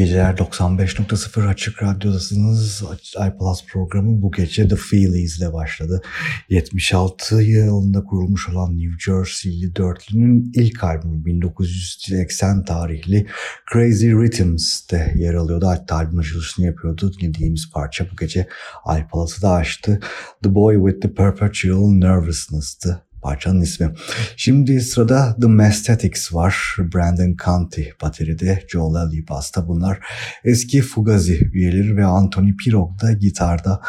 geceler 95.0 Açık Radyo'dasınız. iPlus programı bu gece The Feelies ile başladı. 76 yılında kurulmuş olan New Jersey'li dörtlünün ilk albümü 1980 tarihli Crazy Rhythms'te yer alıyordu. Hatta albüm açılışını yapıyordu. Dinlediğimiz parça bu gece iPlus'ı da açtı. The Boy with the Perpetual Nervousness'tı parçanın ismi. Şimdi sırada The Mastetics var. Brandon Conti bateride, Joel Ellie basta bunlar. Eski Fugazi üyeleri ve Anthony Pirog da gitarda.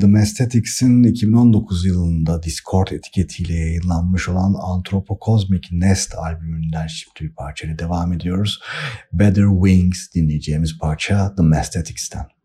The Mastetics'in 2019 yılında Discord etiketiyle yayınlanmış olan Anthropocosmic Nest albümünden şimdi bir parçayla devam ediyoruz. Better Wings dinleyeceğimiz parça The Mastetics'ten.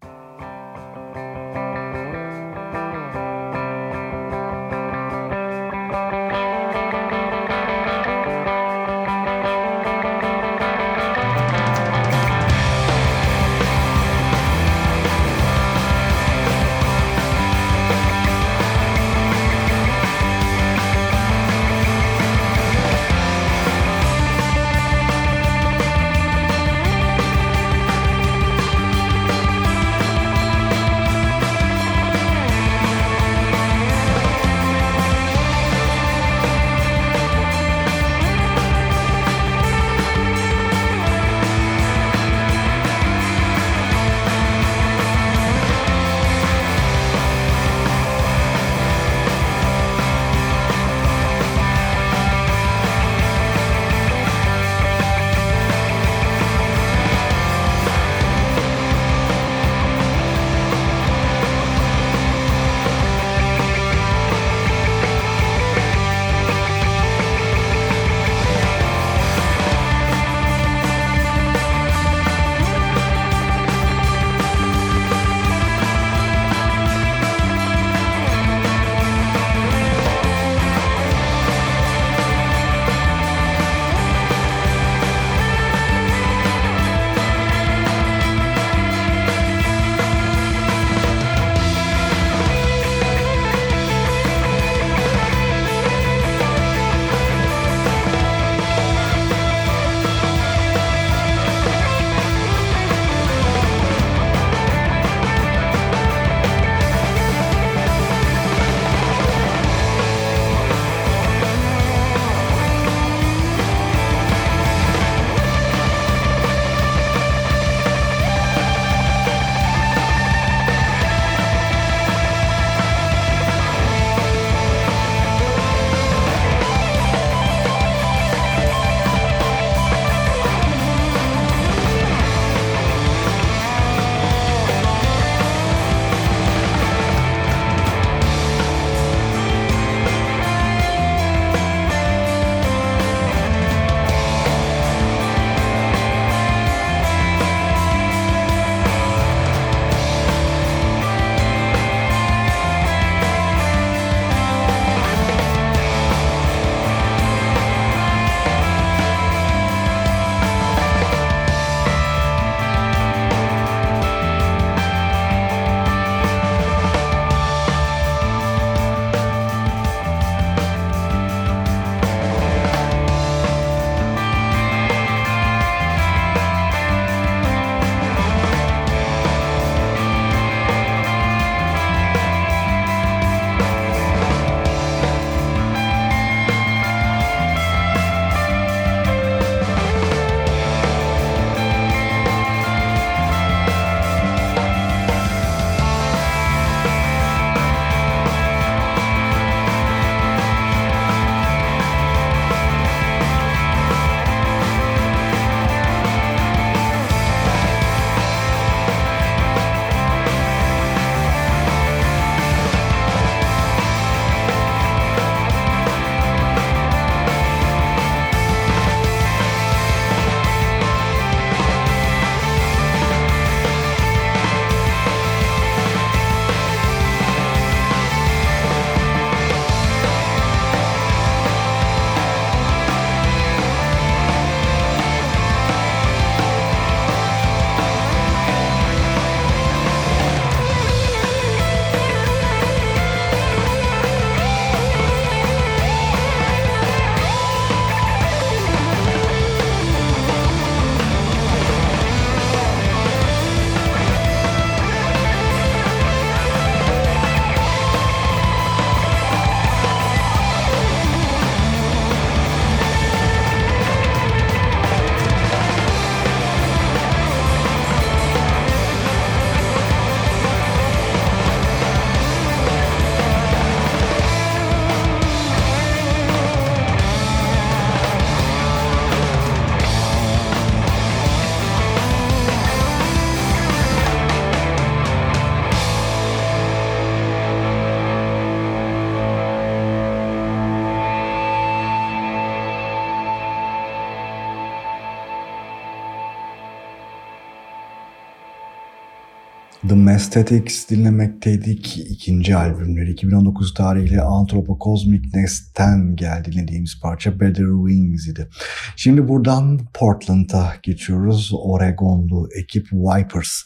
The Mastetics dinlemekteydik. İkinci albümleri 2019 tarihli Anthropocosmic Nest'ten geldi dinlediğimiz parça Better Wings idi. Şimdi buradan Portland'a geçiyoruz. Oregonlu ekip Vipers.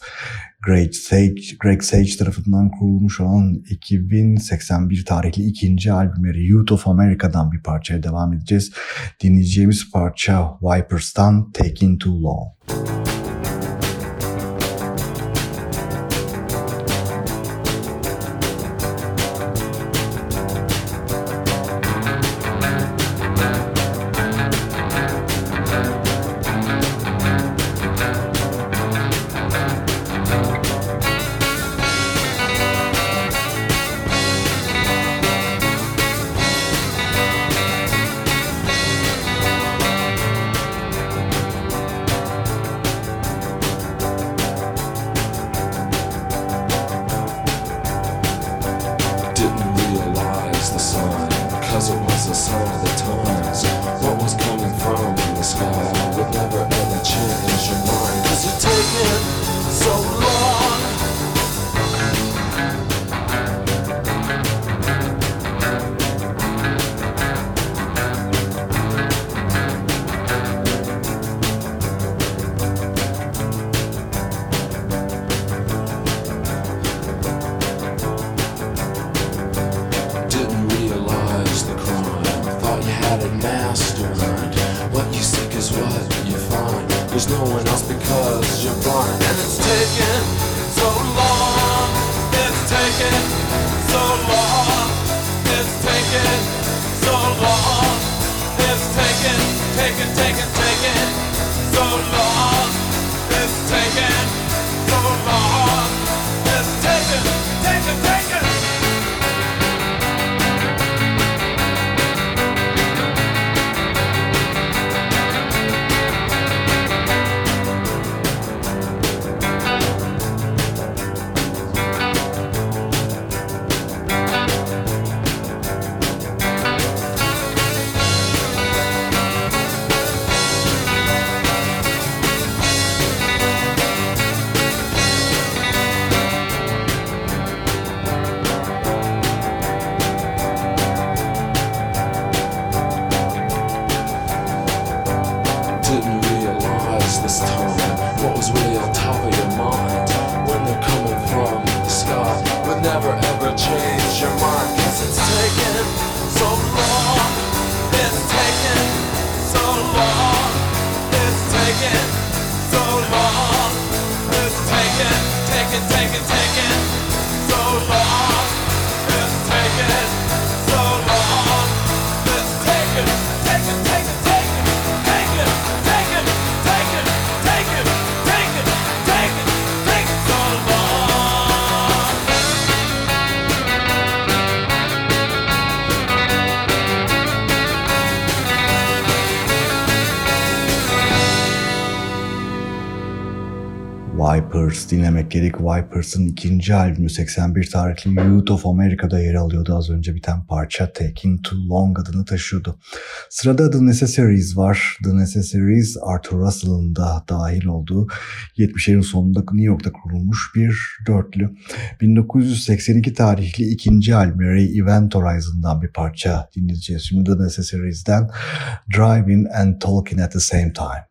Greg Sage, Greg Sage tarafından kurulmuş olan 2081 tarihli ikinci albümleri Youth of America'dan bir parçaya devam edeceğiz. Dinleyeceğimiz parça Vipers'tan Taking Too Long. Dinlemek gerek. Vipers'ın ikinci albümü 81 tarihli Youth of America'da yer alıyordu. Az önce biten parça Taking Too Long adını taşıyordu. Sırada The Necessaries var. The Necessaries Arthur Russell'ın da dahil olduğu 70'lerin sonunda New York'ta kurulmuş bir dörtlü. 1982 tarihli ikinci albümü Event Horizon'dan bir parça dinleyeceğiz. Şimdi The Necessaries'den Driving and Talking at the Same Time.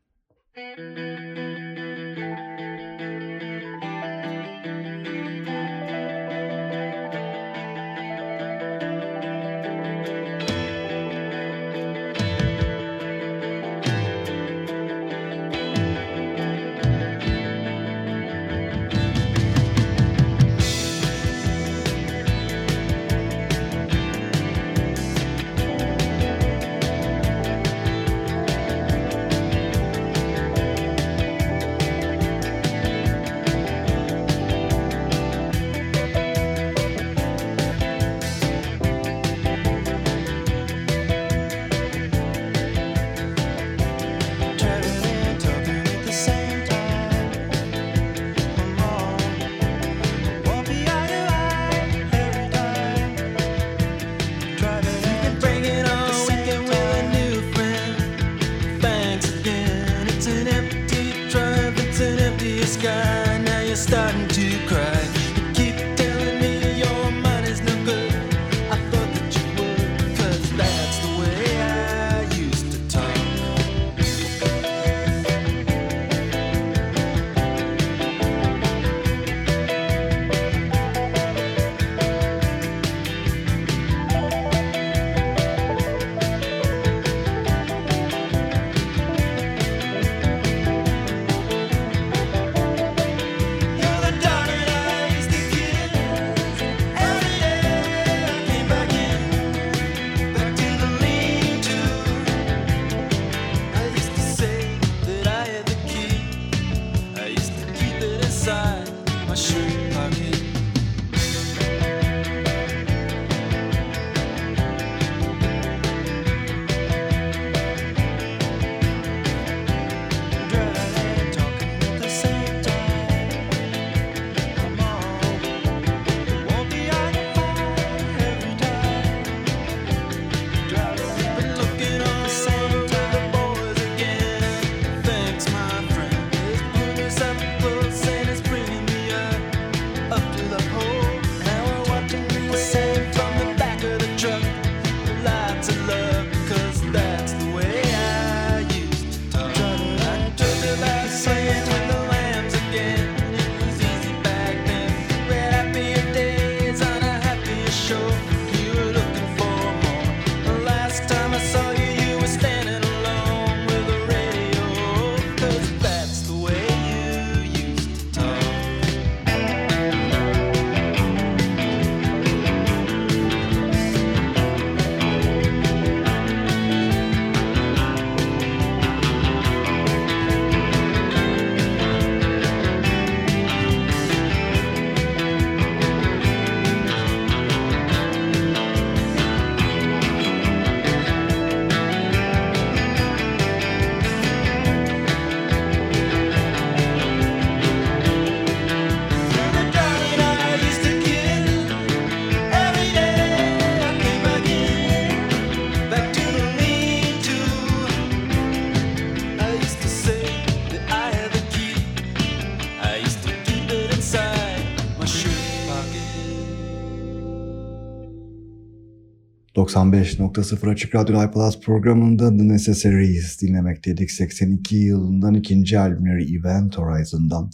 95.0 Açık Radyo iPlus programında The Necessaries dinlemekteydik. 82 yılından ikinci albümleri Event Horizon'dan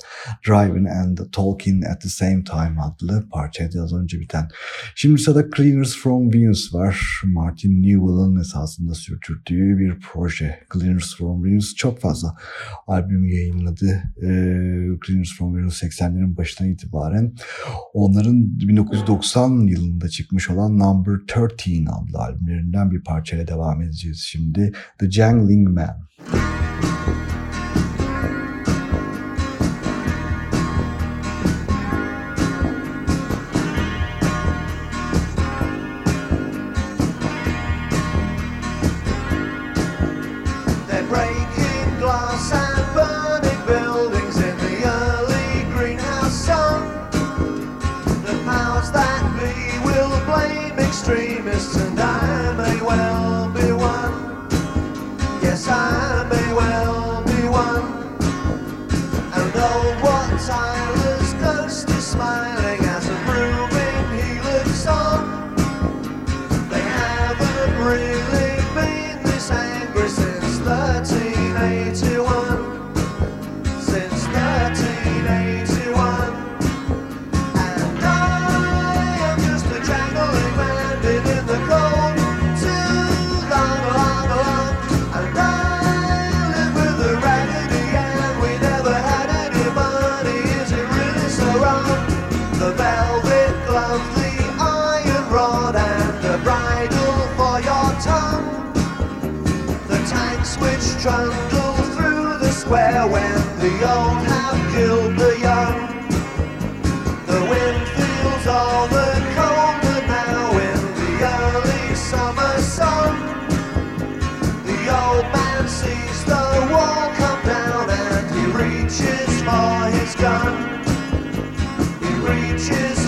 Driving and Talking at the Same Time adlı parçaydı az önce biten. Şimdi sırada Cleaners from Venus var. Martin Newell'ın esasında sürtürdüğü bir proje. Cleaners from Venus çok fazla albüm yayınladı. Ee, Cleaners from Venus 80'lerin başından itibaren. Onların 1990 yılında çıkmış olan Number 13 adlı albümlerinden bir parçayla devam edeceğiz şimdi. The Jangling Man. time I was.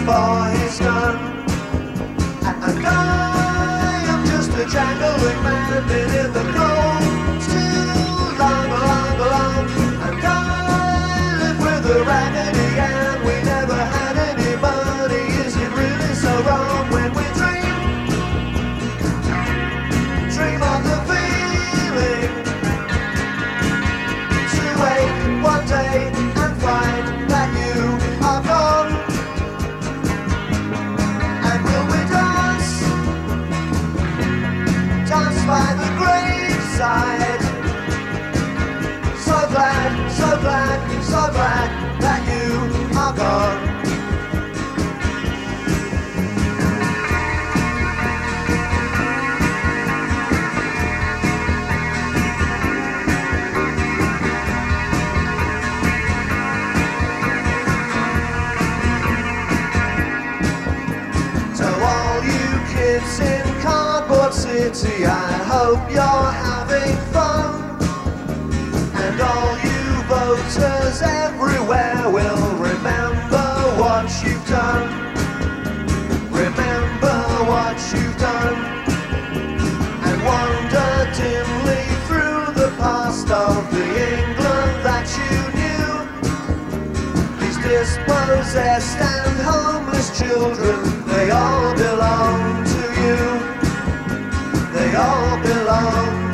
for his gun. And I'm guy, I'm just a jangling man, in the cold too long, long, long. And I live with a raggedy end. glad, so glad that you are gone. All you kids in Cardboard City, I hope you're voters everywhere will remember what you've done. Remember what you've done. And wander dimly through the past of the England that you knew. These dispossessed and homeless children, they all belong to you They all belong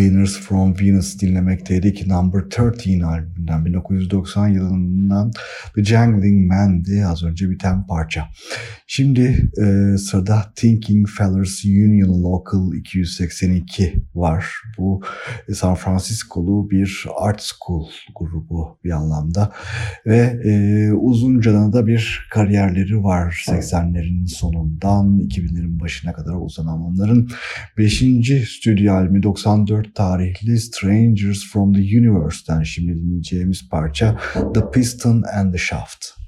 Cleaners from Venus dinlemekteydik. Number 13 albümünden 1990 yılından The Jangling Man'di az önce biten parça. Şimdi e, sırada Thinking Fellers Union Local 282 var. Bu e, San Francisco'lu bir art school grubu bir anlamda ve e, uzunca da bir kariyerleri var 80'lerin sonundan 2000'lerin başına kadar uzanan onların 5. stüdyo albümü 94 tarihli Strangers from the Universe'ten şimdi dinleyeceğimiz parça The Piston and the Shaft.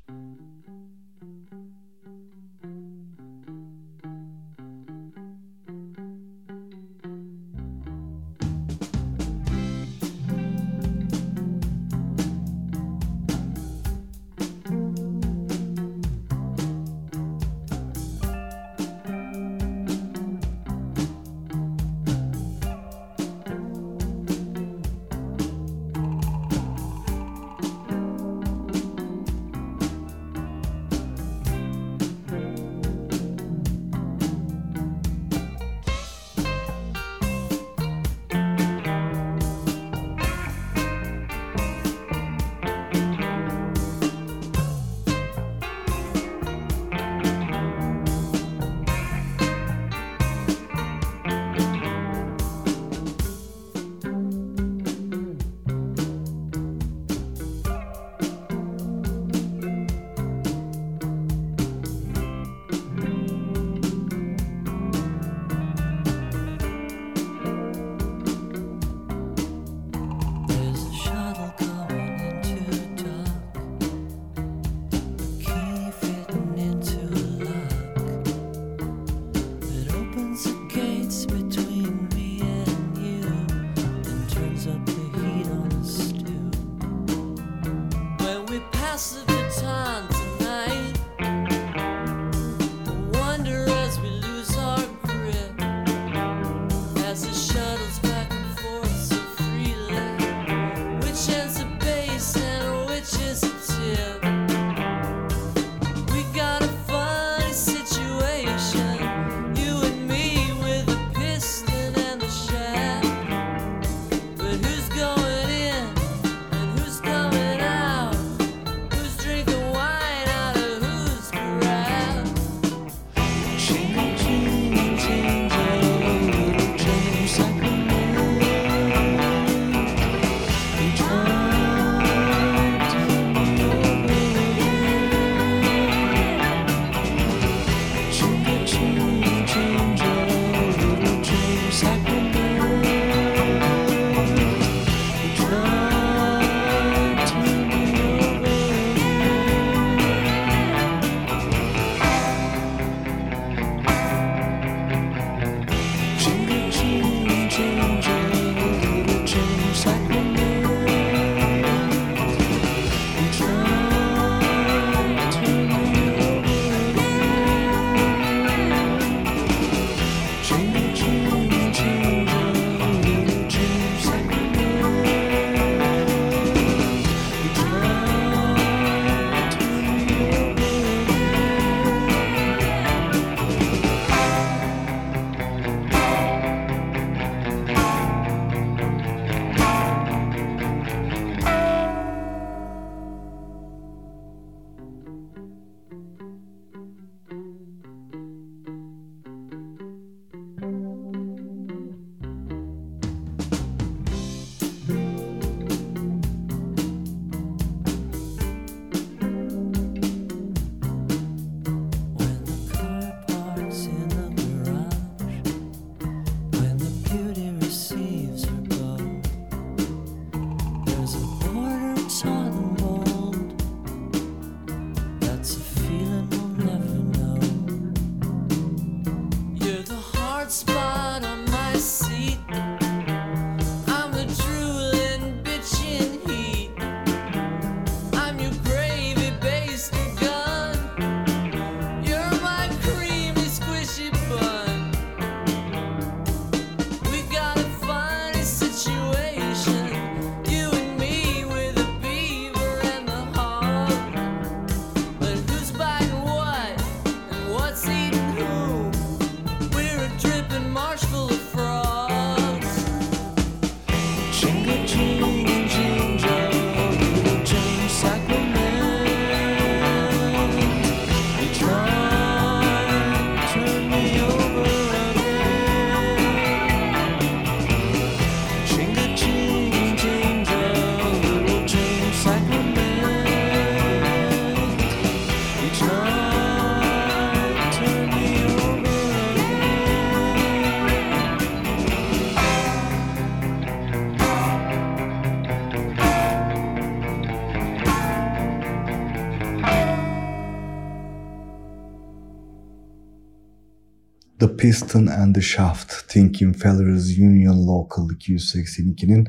Piston and the Shaft, Thinking Fellers Union Local 282'nin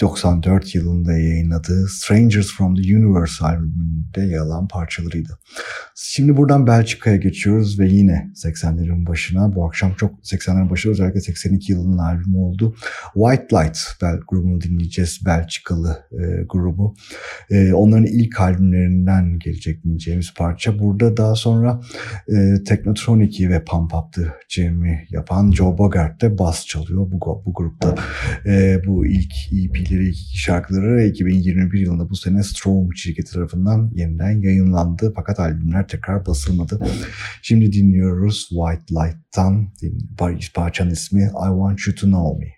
94 yılında yayınladığı Strangers from the Universe albümünde yer alan parçalarıydı. Şimdi buradan Belçika'ya geçiyoruz ve yine 80'lerin başına. Bu akşam çok 80'lerin başı özellikle 82 yılının albümü oldu. White Light Bel grubunu dinleyeceğiz. Belçikalı e, grubu. E, onların ilk albümlerinden gelecek dinleyeceğimiz parça. Burada daha sonra e, Technotronic'i ve Pump Up'tı Jamie yapan Joe Bogart de bas çalıyor bu, bu grupta. E, bu ilk EP'leri, ilk şarkıları 2021 yılında bu sene Strong şirketi tarafından yeniden yayınlandı. Fakat albümler tekrar basılmadı. Şimdi dinliyoruz White Light'tan parçanın ismi I Want You To Know Me.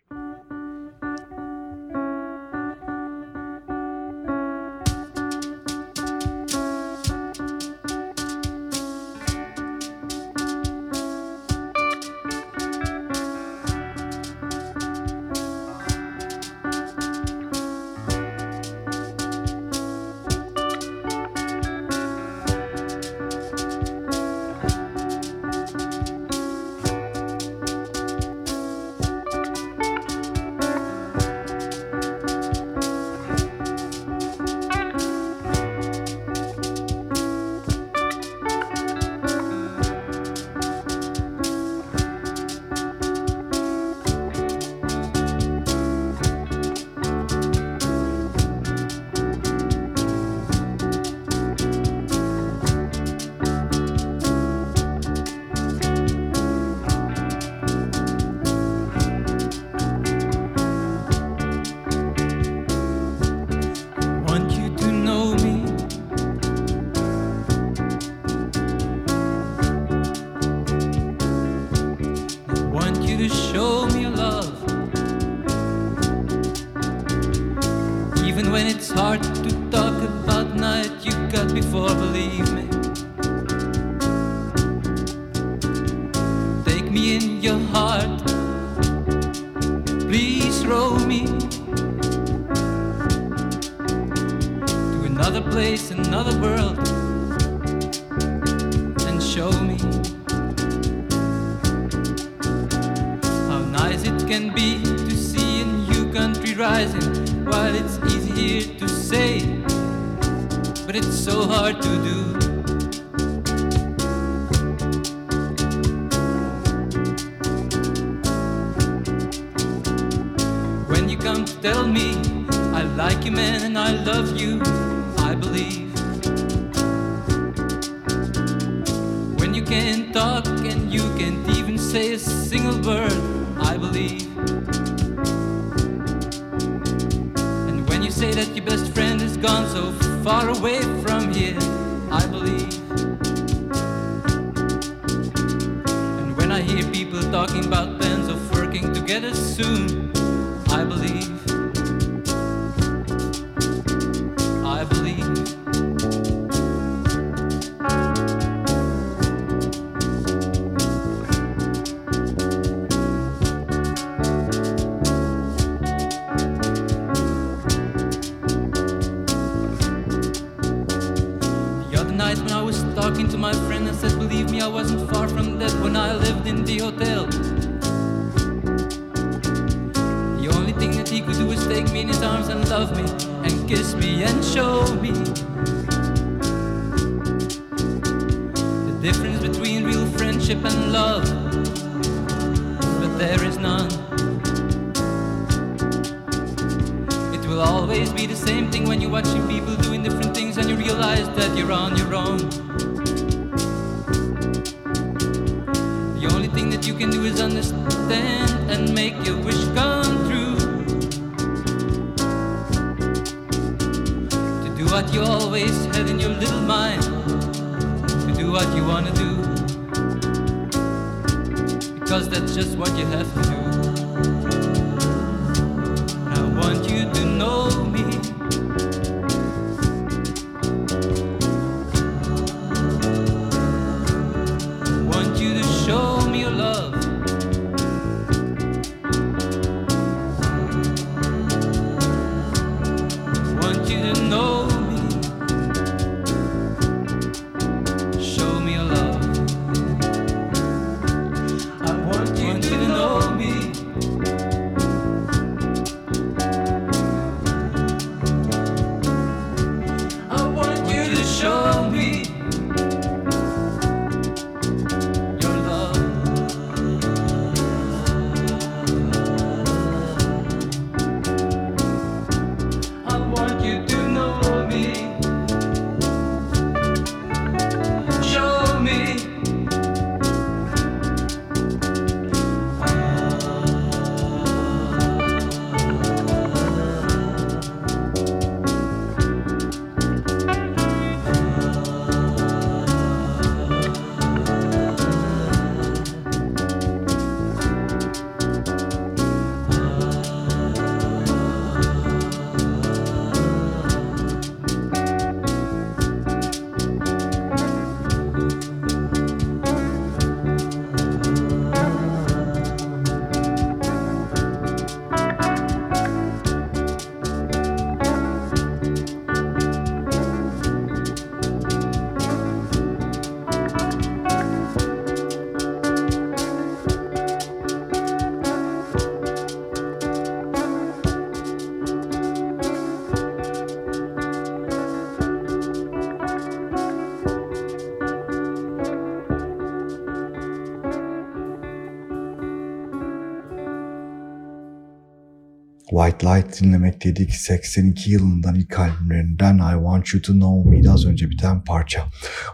White Light dinlemek dedik. 82 yılından ilk albümlerinden I Want You To Know Me'di az önce biten parça.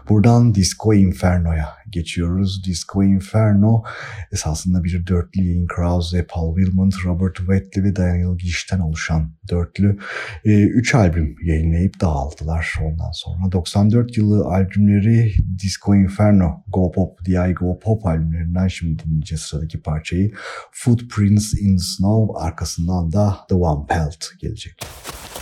Buradan Disco Inferno'ya geçiyoruz. Disco Inferno esasında bir dörtlü Ian Krause, Paul Wilmot, Robert Wettley ve Daniel Gish'ten oluşan dörtlü. E, üç albüm yayınlayıp dağıldılar ondan sonra. 94 yılı albümleri Disco Inferno, Go Pop, DI Go Pop albümlerinden şimdi dinleyeceğiz sıradaki parçayı. Footprints in Snow arkasından da The One Pelt gelecek. we,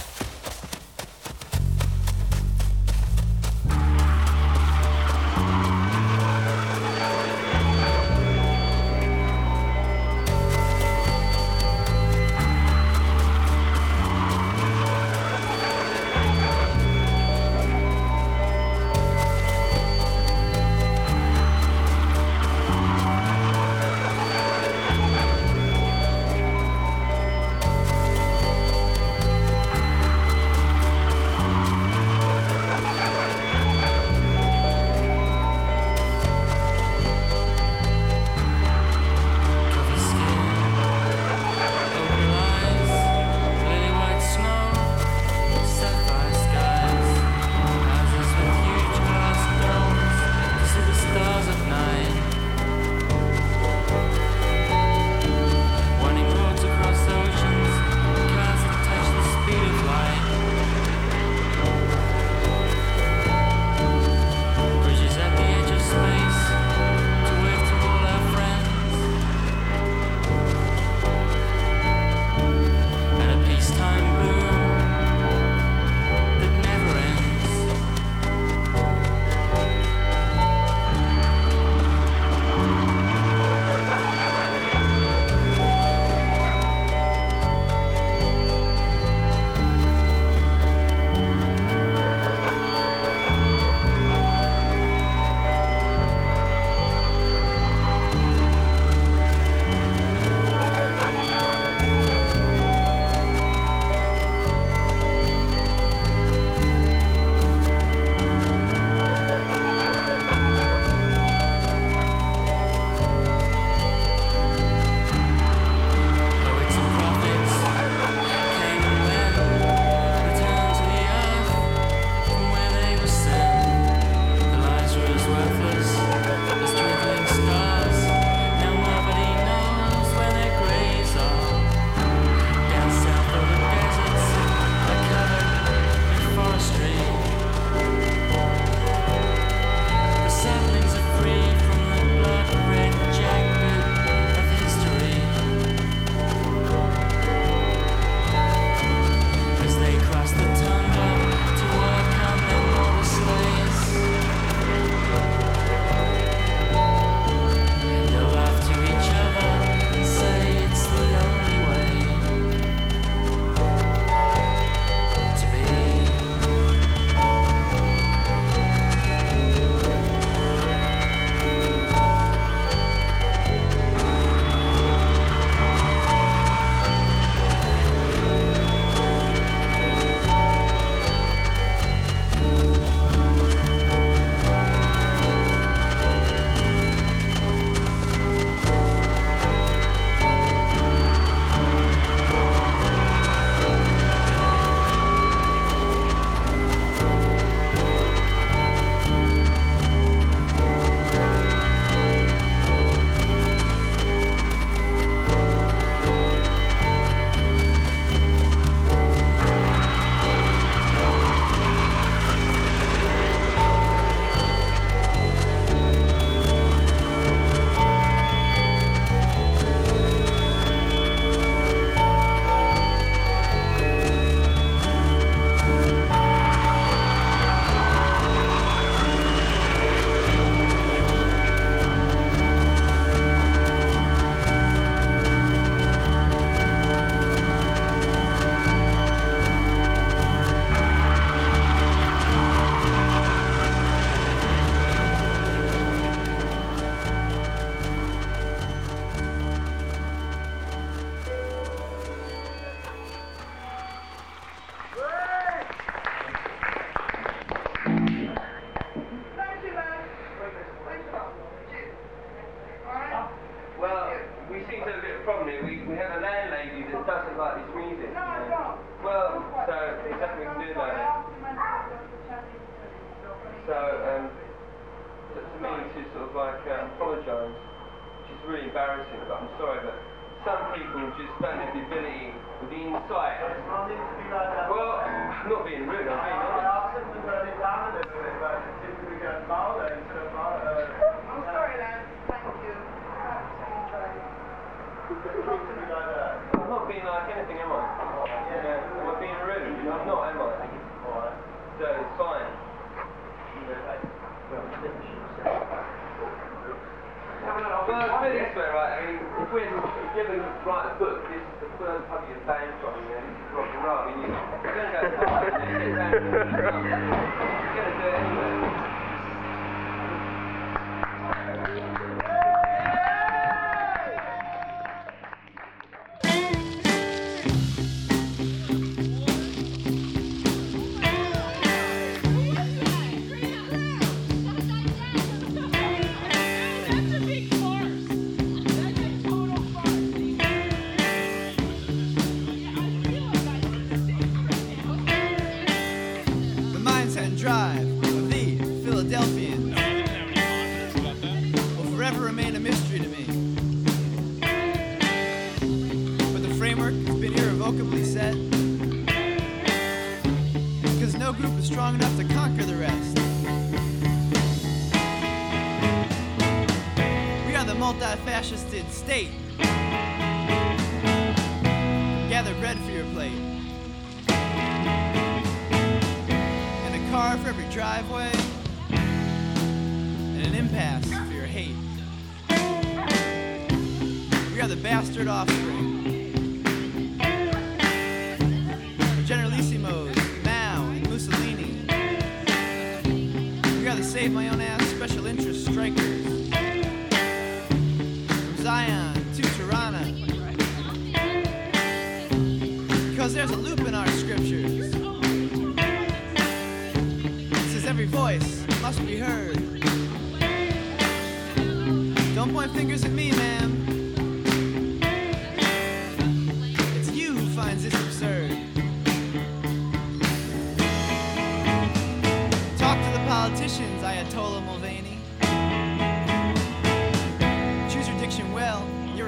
state. Gather bread for your plate. and a car for every driveway, and an impasse for your hate. We are the bastard offspring.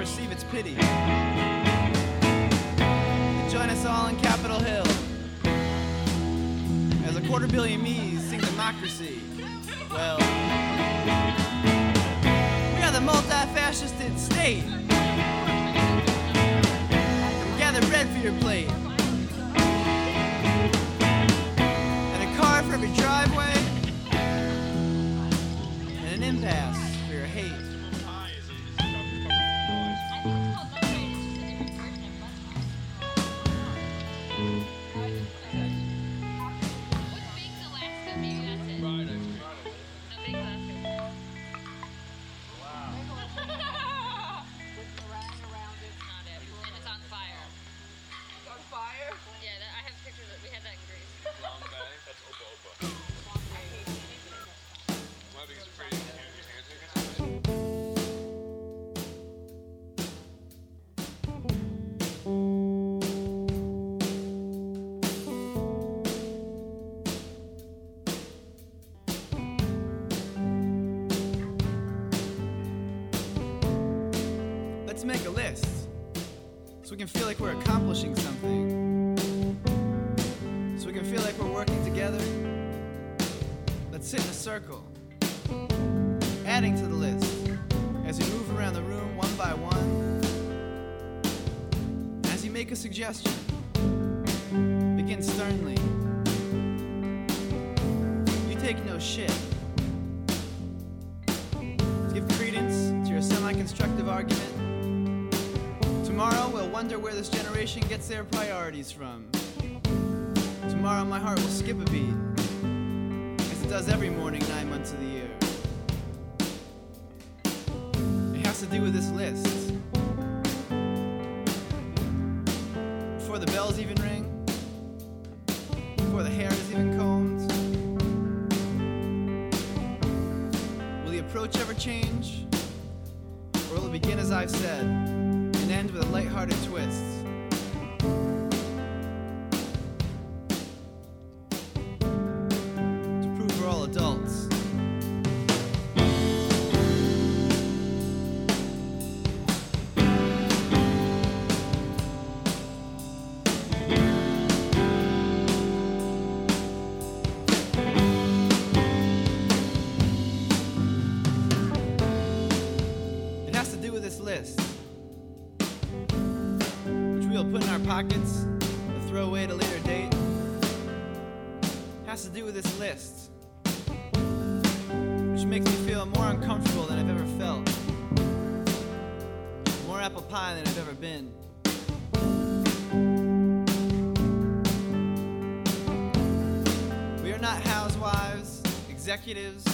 Receive its pity. And join us all on Capitol Hill as a quarter billion me's sing democracy. Well, we are the multi-fascisted state. Gather bread for your plate. And a car for every driveway. And an impasse we can feel like we're accomplishing something. So we can feel like we're working together. Let's sit in a circle, adding to the list as we move around the room one by one. As you make a suggestion, begin sternly. You take no shit. Where this generation gets their priorities from. Tomorrow my heart will skip a beat, as it does every morning nine months of the year. It has to do with this list. Before the bells even ring, before the hair is even combed, will the approach ever change? Or will it begin as I've said, a lighthearted twist. Executives,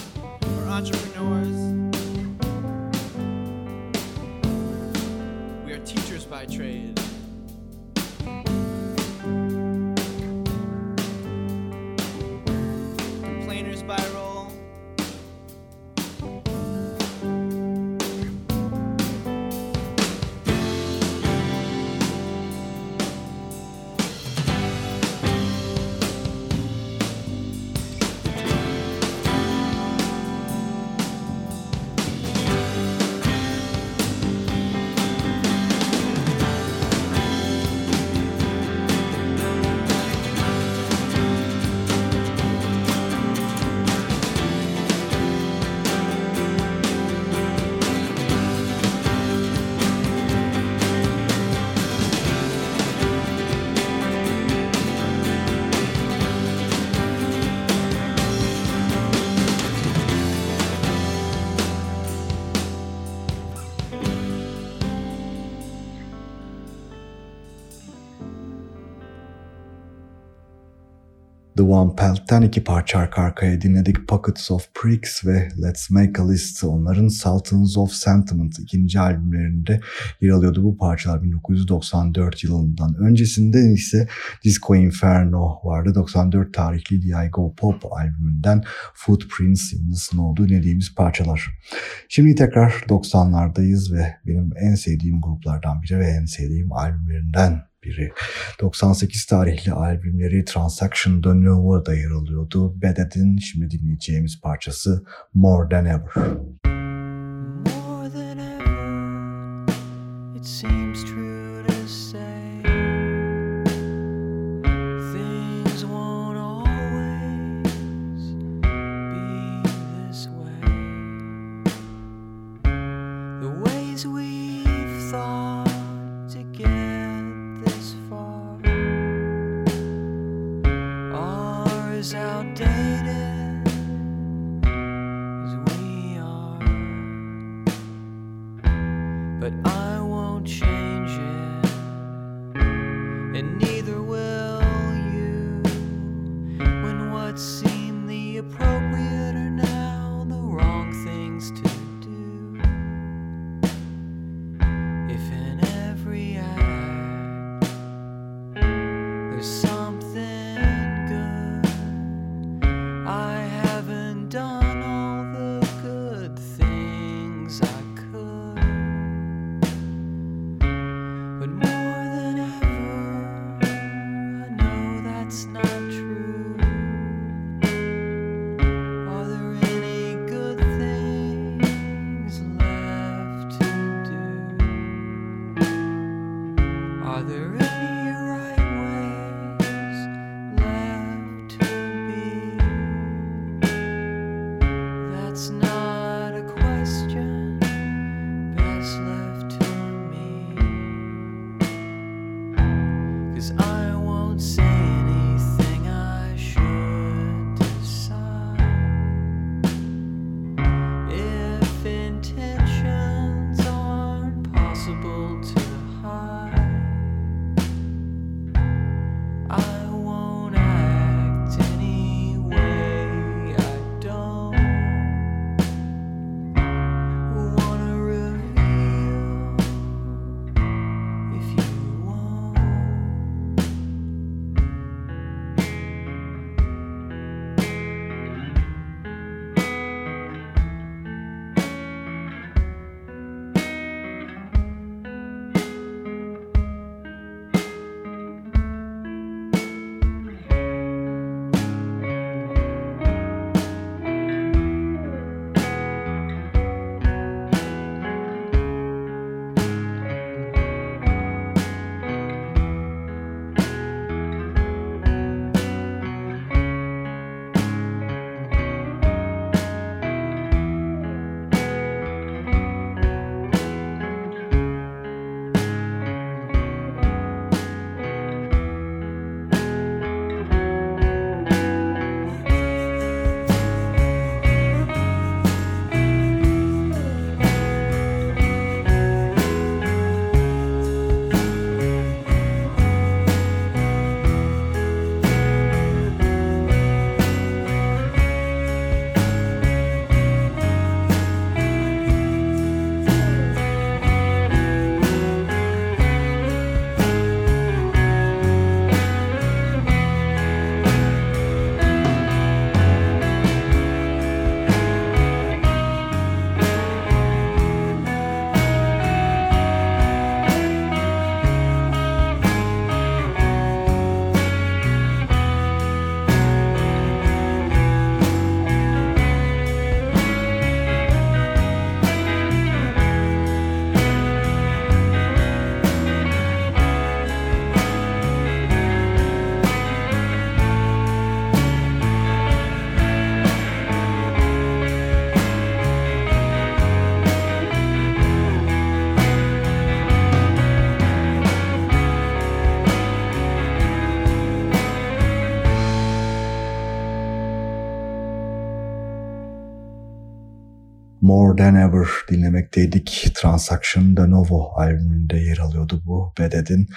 One Pelt'ten iki parça arka arkaya dinledik. Pockets of Pricks ve Let's Make a List. Onların Sultans of Sentiment ikinci albümlerinde yer alıyordu bu parçalar 1994 yılından. Öncesinde ise Disco Inferno vardı. 94 tarihli Diego Pop albümünden Footprints in the Snow'du dinlediğimiz parçalar. Şimdi tekrar 90'lardayız ve benim en sevdiğim gruplardan biri ve en sevdiğim albümlerinden biri. 98 tarihli albümleri Transaction de Nouveau'da yer alıyordu. Bedet'in şimdi dinleyeceğimiz parçası More Than Ever. More than ever, it seems But I won't change it, More Than Ever dinlemekteydik. Transaction de Novo albümünde yer alıyordu bu Beded'in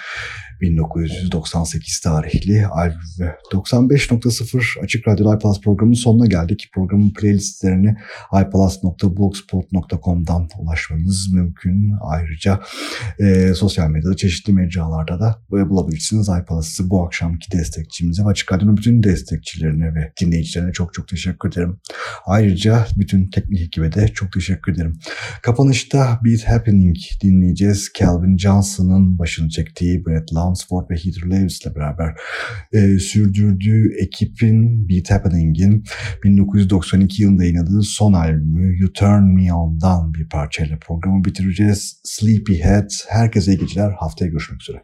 1998 tarihli albümü. 95.0 Açık Radyo iPlus programının sonuna geldik. Programın playlistlerini iPlus.blogspot.com'dan ulaşmanız mümkün. Ayrıca e, sosyal medyada çeşitli mecralarda da bulabilirsiniz. iPlus'ı bu akşamki destekçimize Açık Radyo'nun bütün destekçilerine ve dinleyicilerine çok çok teşekkür ederim. Ayrıca bütün teknik ekibe de çok teşekkür ederim. Kapanışta Beat Happening dinleyeceğiz. Calvin Johnson'ın başını çektiği Brett Lunsford ve Heather Lewis ile beraber e, sürdürdüğü ekibin Beat Happening'in 1992 yılında yayınladığı son albümü You Turn Me On'dan bir parçayla programı bitireceğiz. Sleepyhead. Herkese iyi geceler. Haftaya görüşmek üzere.